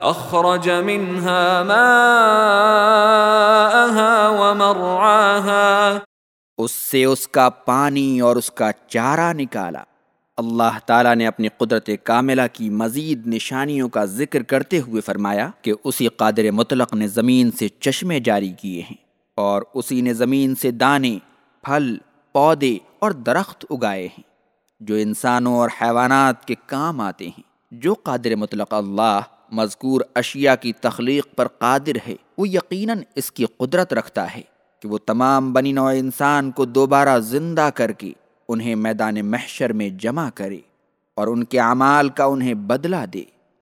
اخرج منها ماءها ومرعاها. اس سے اس کا پانی اور اس کا چارہ نکالا۔ اللہ تعالیٰ نے اپنی قدرت کاملہ کی مزید نشانیوں کا ذکر کرتے ہوئے فرمایا کہ اسی قادر مطلق نے زمین سے چشمے جاری کیے ہیں اور اسی نے زمین سے دانے، پھل، پودے اور درخت اگائے ہیں، جو انسانوں اور حیوانات کے کام آتے ہیں، جو قادر مطلق اللہ مذکور اشیاء کی تخلیق پر قادر ہے۔ وہ یقیناً اس کی قدرت رکھتا ہے کہ وہ تمام بنی نوع انسان کو دوبارہ زندہ کر کے انہیں میدان محشر میں جمع کرے اور ان کے اعمال کا انہیں بدلہ دے۔